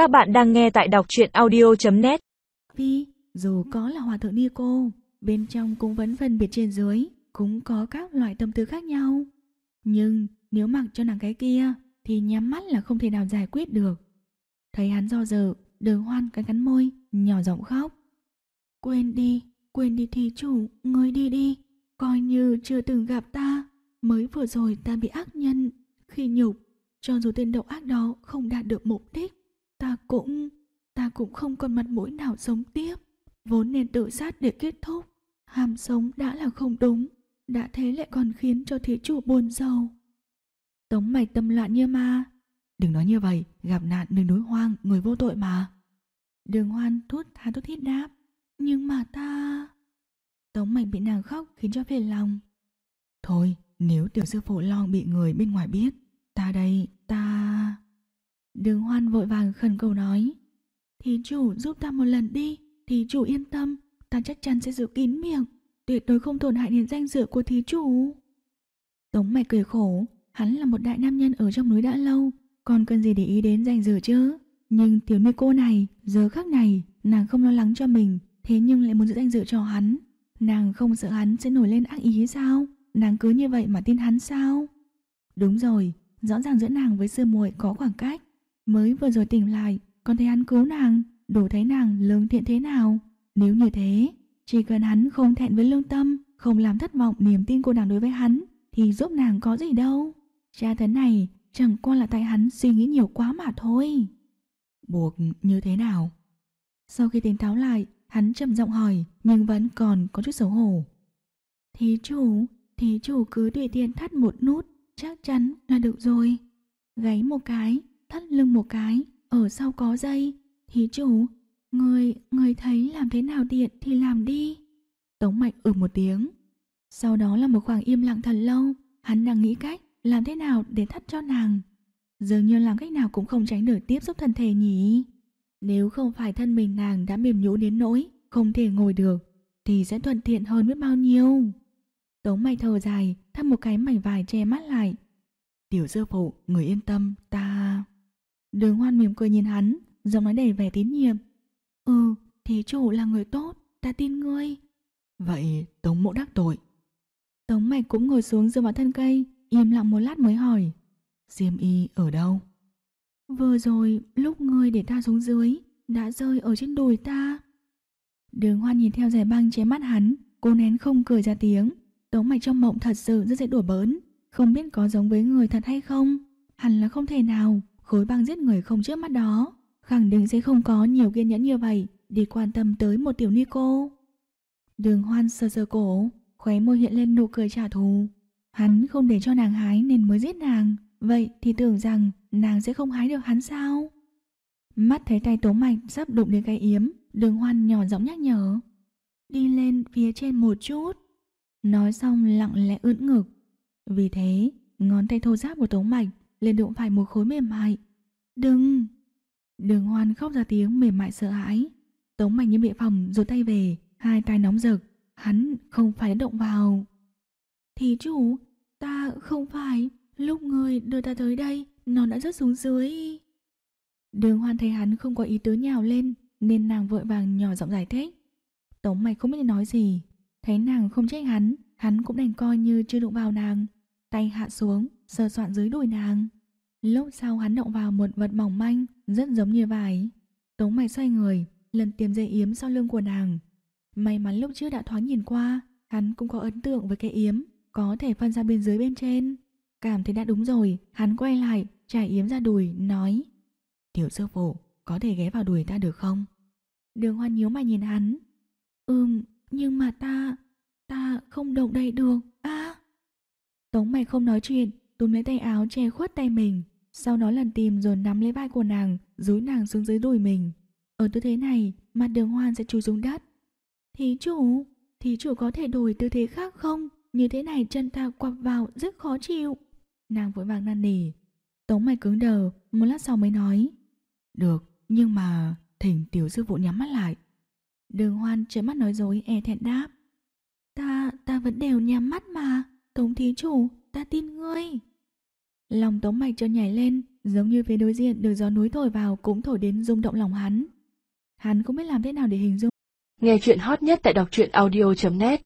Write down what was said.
Các bạn đang nghe tại đọc truyện audio.net Vì dù có là hòa thượng ni cô, bên trong cũng vẫn phân biệt trên dưới, cũng có các loại tâm tư khác nhau. Nhưng nếu mặc cho nàng cái kia, thì nhắm mắt là không thể nào giải quyết được. Thấy hắn do dự, đường hoan cắn cắn môi, nhỏ giọng khóc. Quên đi, quên đi thí chủ, ngươi đi đi, coi như chưa từng gặp ta. Mới vừa rồi ta bị ác nhân, khi nhục, cho dù tên độc ác đó không đạt được mục đích, ta cũng, ta cũng không còn mặt mũi nào sống tiếp. Vốn nên tự sát để kết thúc, ham sống đã là không đúng, đã thế lại còn khiến cho thế chủ buồn giàu. Tống mạch tâm loạn như ma. Đừng nói như vậy, gặp nạn nơi núi hoang, người vô tội mà. Đường hoan thút tha thút thít đáp. Nhưng mà ta... Tống mạch bị nàng khóc khiến cho phiền lòng. Thôi, nếu tiểu sư phụ lo bị người bên ngoài biết, ta đây, ta... Đường hoan vội vàng khẩn cầu nói. Thí chủ giúp ta một lần đi, thí chủ yên tâm, ta chắc chắn sẽ giữ kín miệng, tuyệt đối không tổn hại đến danh dự của thí chủ. Tống mạch cười khổ, hắn là một đại nam nhân ở trong núi đã lâu, còn cần gì để ý đến danh dự chứ? Nhưng tiểu nữ cô này, giờ khắc này, nàng không lo lắng cho mình, thế nhưng lại muốn giữ danh dự cho hắn. Nàng không sợ hắn sẽ nổi lên ác ý sao? Nàng cứ như vậy mà tin hắn sao? Đúng rồi, rõ ràng giữa nàng với sư muội có khoảng cách. Mới vừa rồi tỉnh lại, còn thấy hắn cứu nàng, đủ thấy nàng lương thiện thế nào. Nếu như thế, chỉ cần hắn không thẹn với lương tâm, không làm thất vọng niềm tin của nàng đối với hắn, thì giúp nàng có gì đâu. Cha tấn này chẳng qua là tại hắn suy nghĩ nhiều quá mà thôi. Buộc như thế nào? Sau khi tỉnh táo lại, hắn trầm giọng hỏi nhưng vẫn còn có chút xấu hổ. Thí chủ, thí chủ cứ tùy tiện thắt một nút, chắc chắn là được rồi. Gáy một cái, thắt lưng một cái, ở sau có dây. Thí chủ, người, người thấy làm thế nào tiện thì làm đi. Tống mạnh ừ một tiếng. Sau đó là một khoảng im lặng thật lâu, hắn đang nghĩ cách làm thế nào để thắt cho nàng. Dường như làm cách nào cũng không tránh được tiếp xúc thân thể nhỉ. Nếu không phải thân mình nàng đã mềm nhũ đến nỗi không thể ngồi được, thì sẽ thuận tiện hơn biết bao nhiêu. Tống mày thở dài, thắt một cái mảnh vải che mắt lại. Tiểu sư phụ, người yên tâm, ta... Đường hoan mỉm cười nhìn hắn, giọng nói đầy vẻ tín nhiệm. Ừ, thí chủ là người tốt, ta tin ngươi. Vậy Tống mộ đắc tội. Tống mạch cũng ngồi xuống dựa vào thân cây, im lặng một lát mới hỏi. Diêm y ở đâu? Vừa rồi, lúc ngươi để ta xuống dưới, đã rơi ở trên đùi ta. Đường hoan nhìn theo giải băng chế mắt hắn, cô nén không cười ra tiếng. Tống mạch trong mộng thật sự rất dễ đùa bỡn, không biết có giống với người thật hay không. Hẳn là không thể nào, khối băng giết người không trước mắt đó. Khẳng định sẽ không có nhiều kiên nhẫn như vậy để quan tâm tới một tiểu ni cô. Đường hoan sờ sờ cổ, khóe môi hiện lên nụ cười trả thù. Hắn không để cho nàng hái nên mới giết nàng, vậy thì tưởng rằng nàng sẽ không hái được hắn sao? Mắt thấy tay tố mạch sắp đụng đến cái yếm, đường hoan nhỏ giọng nhắc nhở. Đi lên phía trên một chút. Nói xong lặng lẽ ưỡn ngực. Vì thế, ngón tay thô ráp của tố mạch lên đụng phải một khối mềm mại. Đừng! Đường hoan khóc ra tiếng mềm mại sợ hãi. Tống mạch như bị phòng rụt tay về, hai tay nóng rực. Hắn không phải động vào. Thì chủ, ta không phải, lúc người đưa ta tới đây, nó đã rớt xuống dưới. Đường hoan thấy hắn không có ý tứ nhào lên, nên nàng vội vàng nhỏ giọng giải thích. Tống mạch không biết nói gì, thấy nàng không trách hắn, hắn cũng đành coi như chưa đụng vào nàng. Tay hạ xuống, sờ soạn dưới đùi nàng. Lúc sau hắn động vào một vật mỏng manh, rất giống như vải. Tống mày xoay người, lần tìm dây yếm sau lưng của nàng. May mắn lúc trước đã thoáng nhìn qua, hắn cũng có ấn tượng với cái yếm, có thể phân ra bên dưới bên trên. Cảm thấy đã đúng rồi, hắn quay lại, trải yếm ra đùi, nói Tiểu sư phụ, có thể ghé vào đùi ta được không? Đường hoan nhíu mày nhìn hắn. Ừm, nhưng mà ta, ta không động đậy được, a Tống mày không nói chuyện, túm lấy tay áo che khuất tay mình. Sau đó lần tìm rồi nắm lấy vai của nàng, dúi nàng xuống dưới đùi mình. Ở tư thế này, mặt đường hoan sẽ chui xuống đất. Thí chủ, thí chủ có thể đổi tư thế khác không? Như thế này chân ta quặp vào rất khó chịu. Nàng vội vàng năn nỉ. Tống mày cứng đờ, một lát sau mới nói. Được, nhưng mà thỉnh tiểu sư phụ nhắm mắt lại. Đường hoan trợn mắt nói dối e thẹn đáp. Ta, ta vẫn đều nhắm mắt mà. Tống thí chủ, ta tin ngươi. Lòng tống mạch cho nhảy lên, giống như phía đối diện được gió núi thổi vào cũng thổi đến rung động lòng hắn. Hắn không biết làm thế nào để hình dung. Nghe chuyện hot nhất tại đọc truyện audio.net